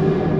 you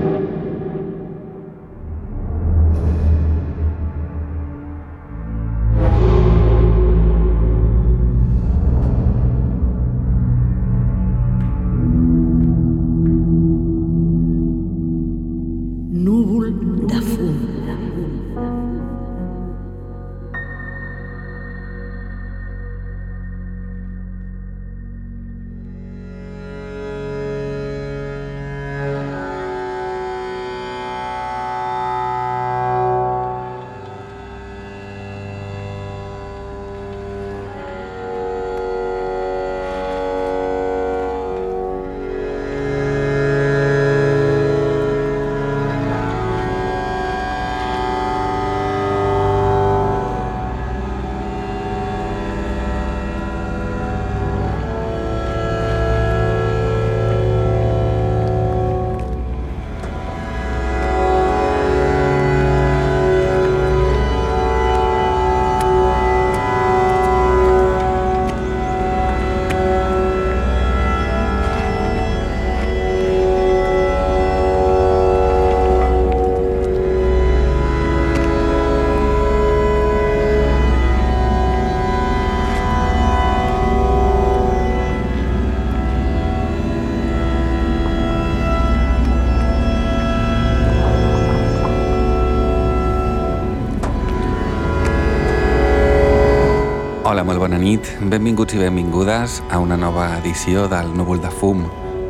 nit, benvinguts i benvingudes a una nova edició del Núvol de Fum,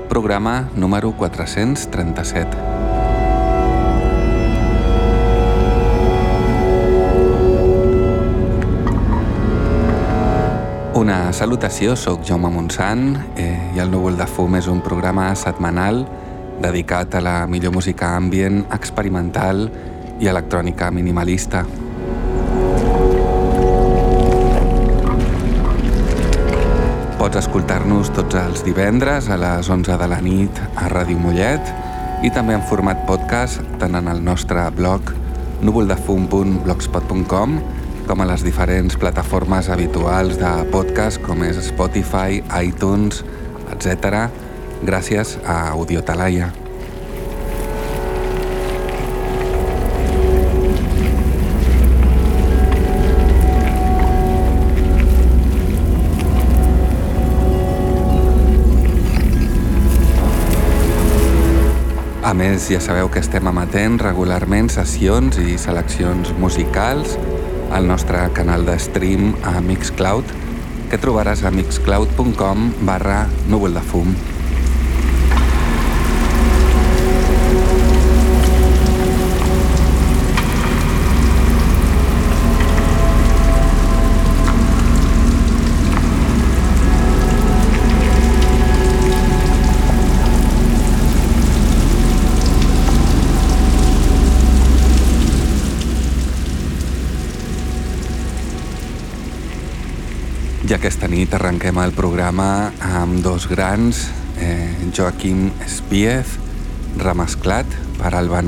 programa número 437. Una salutació, sóc Jaume Montsant eh, i el Núvol de Fum és un programa setmanal dedicat a la millor música ambient, experimental i electrònica minimalista. Pots escoltar-nos tots els divendres a les 11 de la nit a Ràdio Mollet i també en format podcast tant en el nostre blog núvoldefum.blogspot.com com a les diferents plataformes habituals de podcast com és Spotify, iTunes, etc. gràcies a Audiotalaia. A més, ja sabeu que estem emetent regularment sessions i seleccions musicals al nostre canal de stream a Mixcloud, que trobaràs a mixcloud.com barra núvol de fum. I aquesta nit arrenquem el programa amb dos grans, eh, Joaquim Spiez, remesclat per Alba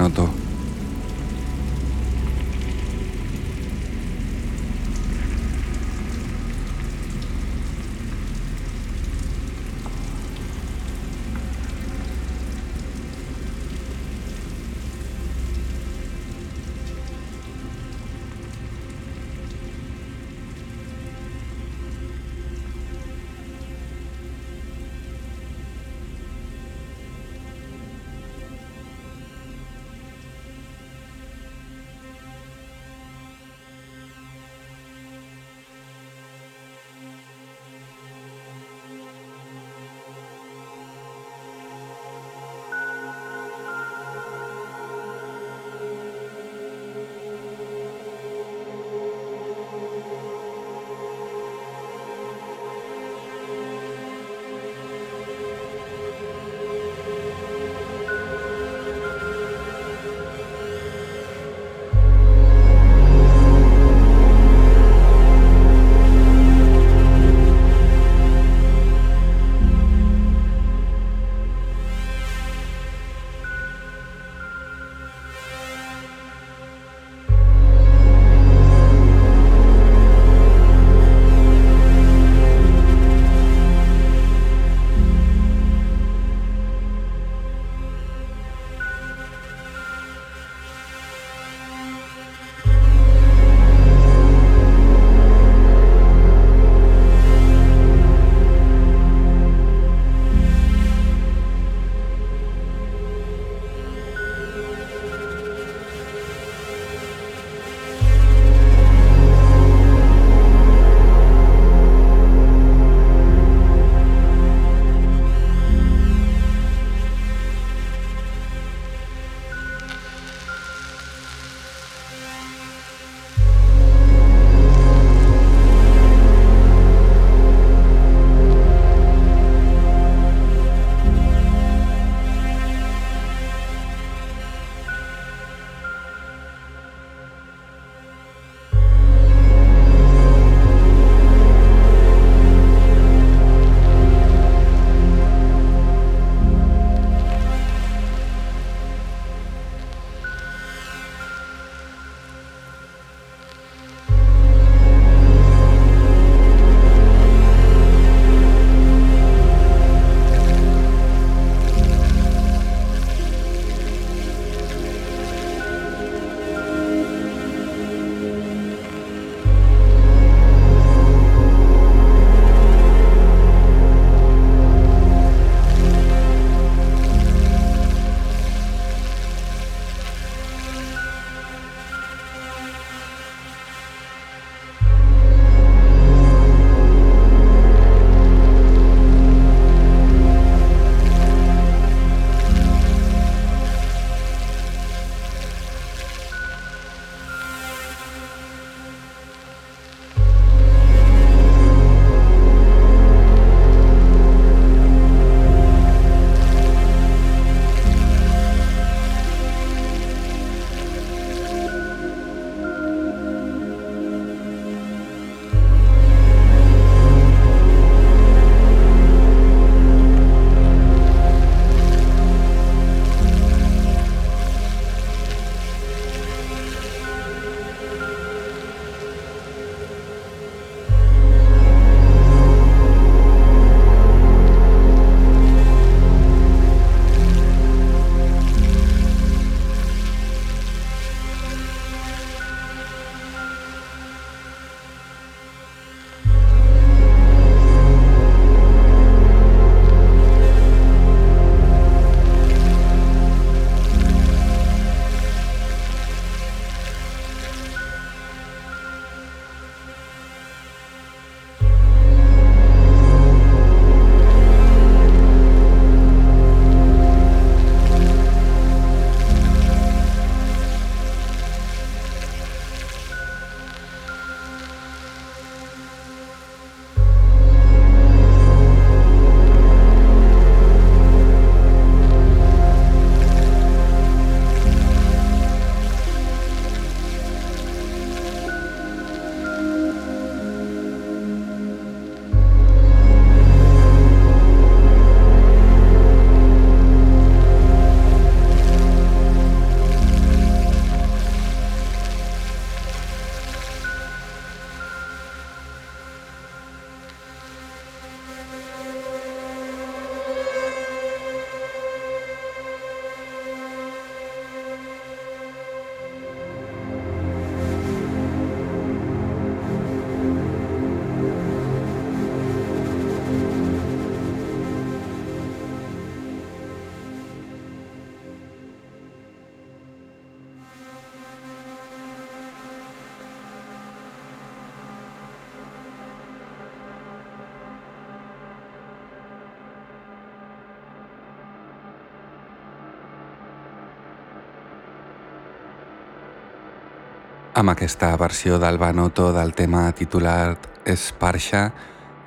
Amb aquesta versió del Banoto del tema titulat Esparsha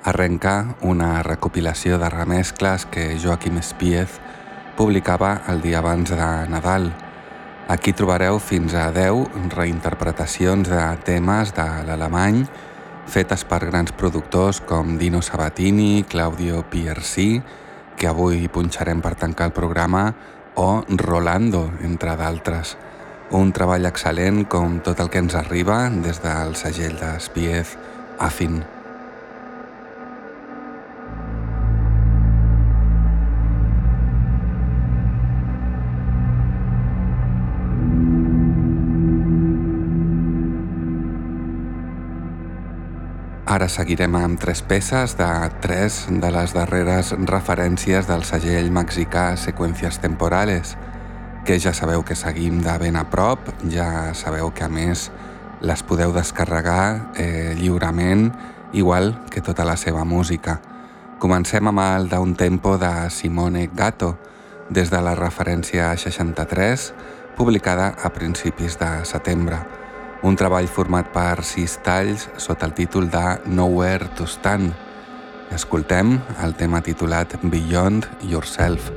arrenca una recopilació de remescles que Joaquim Spiez publicava el dia abans de Nadal. Aquí trobareu fins a 10 reinterpretacions de temes de l'alemany fetes per grans productors com Dino Sabatini, Claudio Piercy, que avui punxarem per tancar el programa, o Rolando, entre d'altres. Un treball excel·lent com tot el que ens arriba des del segell de Spiez Afin. Ara seguirem amb tres peces de tres de les darreres referències del segell mexicà Seqüències Temporales, que ja sabeu que seguim de ben a prop, ja sabeu que a més les podeu descarregar eh, lliurement, igual que tota la seva música. Comencem amb el d'un tempo de Simone Gatto, des de la referència 63, publicada a principis de setembre un treball format per sis talls sota el títol de Nowhere to Stand. Escoltem el tema titulat Beyond Yourself.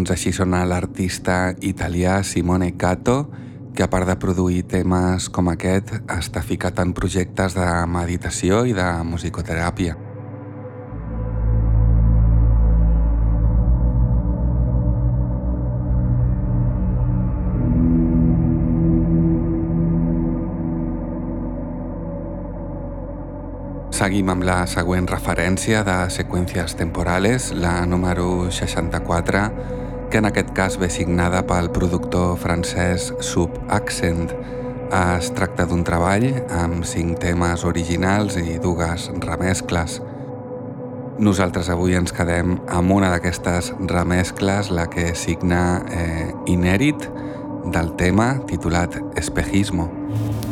Doncs així sona l'artista italià Simone Cato, que a part de produir temes com aquest, està ficat en projectes de meditació i de musicoteràpia. Seguim amb la següent referència de seqüències temporales, la número 64, que en aquest cas ve signada pel productor francès Sub Accent. Es tracta d'un treball amb cinc temes originals i dues remescles. Nosaltres avui ens quedem amb una d'aquestes remescles, la que signa eh, Inèrit, del tema titulat Espejismo. Espejismo.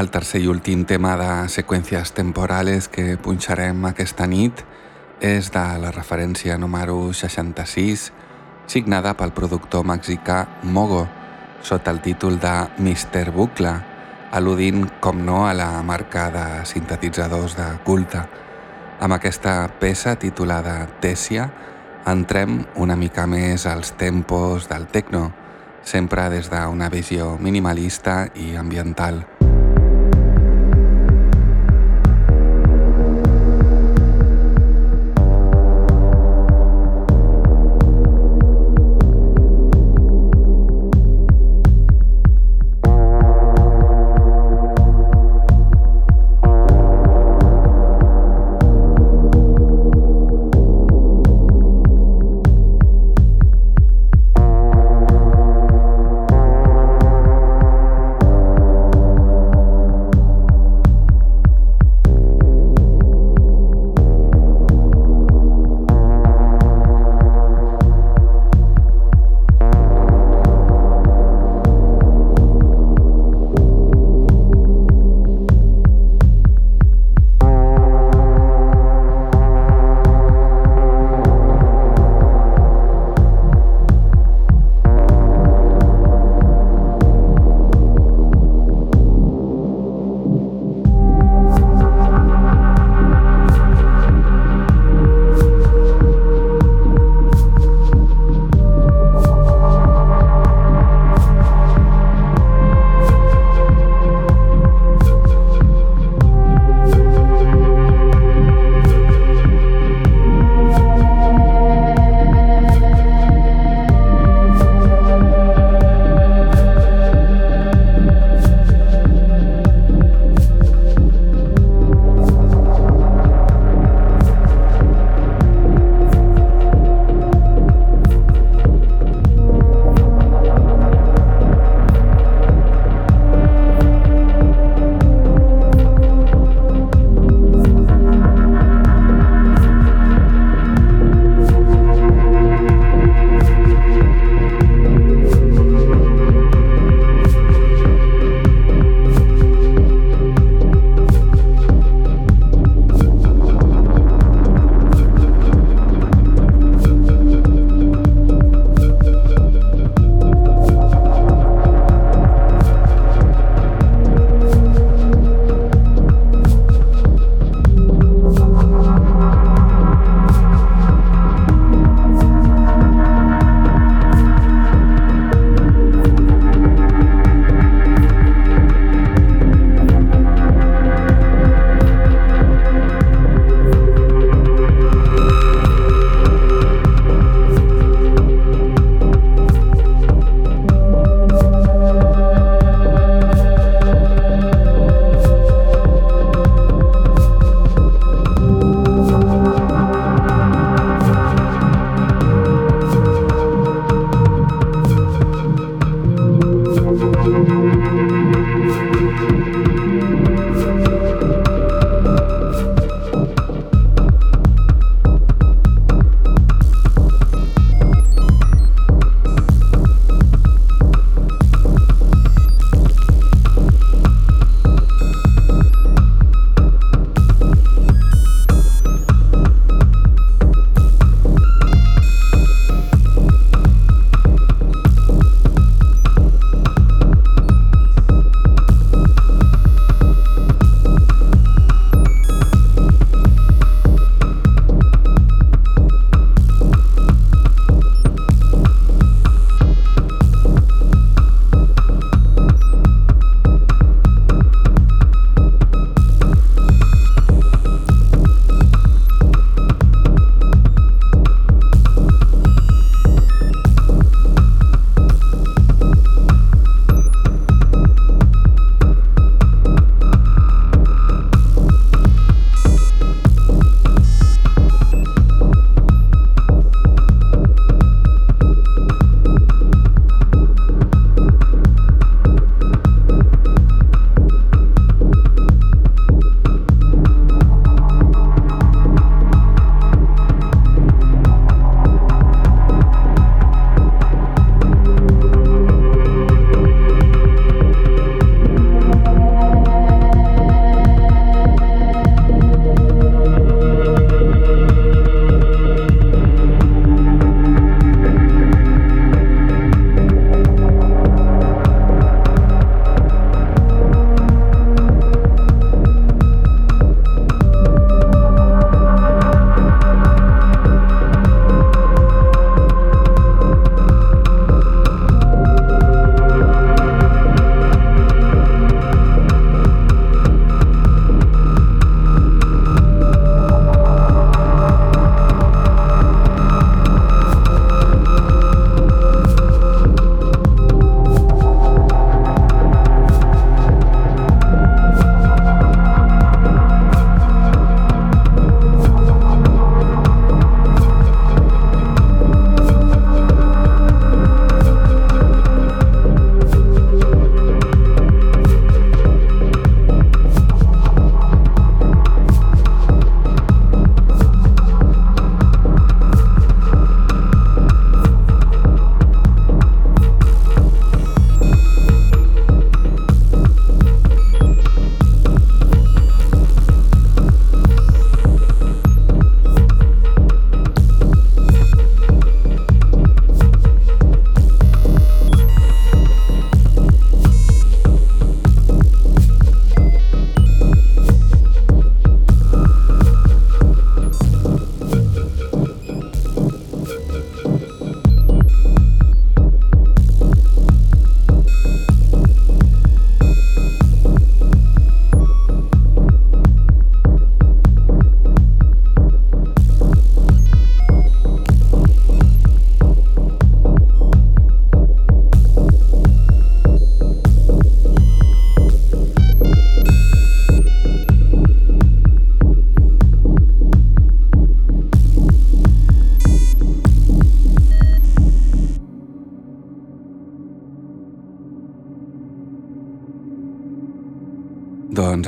El tercer i últim tema de seqüències temporales que punxarem aquesta nit és de la referència número 66, signada pel productor mexicà Mogo, sota el títol de Mr. Bucle, al·ludint, com no, a la marca de sintetitzadors de culte. Amb aquesta peça titulada Tessia entrem una mica més als tempos del techno, sempre des d'una visió minimalista i ambiental.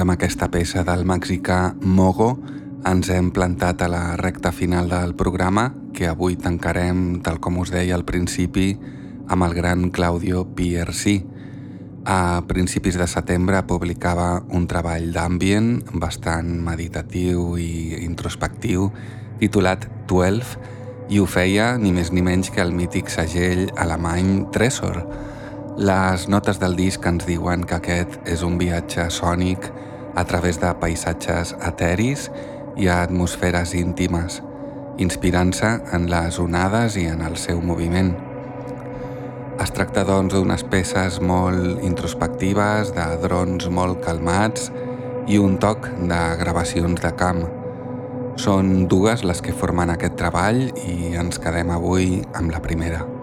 Amb aquesta peça del mexicà Mogo ens hem plantat a la recta final del programa que avui tancarem, tal com us deia al principi, amb el gran Claudio PRC. A principis de setembre publicava un treball d'ambient bastant meditatiu i introspectiu titulat 12 i ho feia ni més ni menys que el mític segell alemany Tresor. Les notes del disc ens diuen que aquest és un viatge sònic a través de paisatges eteris i atmosferes íntimes, inspirant-se en les onades i en el seu moviment. Es tracta doncs d'unes peces molt introspectives, de drons molt calmats i un toc de gravacions de camp. Són dues les que formen aquest treball i ens quedem avui amb la primera.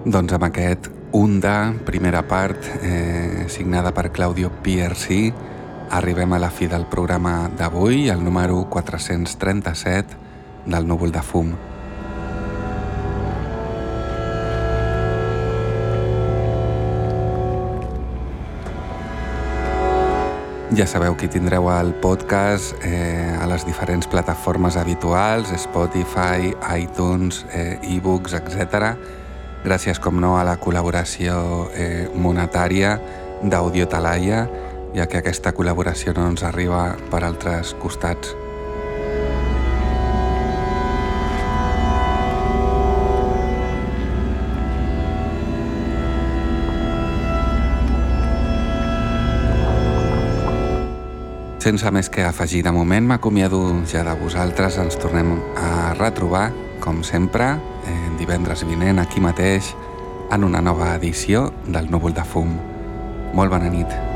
Doncs amb aquest Unda, primera part, eh, signada per Claudio PRC, arribem a la fi del programa d'avui, el número 437 del núvol de fum. Ja sabeu que tindreu el podcast eh, a les diferents plataformes habituals, Spotify, iTunes, eh, e-books, etc. Gràcies, com no, a la col·laboració eh, monetària d'Audio Talaia, ja que aquesta col·laboració no ens arriba per altres costats. Sense més que afegir de moment, m'acomiado ja de vosaltres. Ens tornem a retrobar, com sempre, eh, divendres vinent, aquí mateix, en una nova edició del Núvol de Fum. Molt bona nit.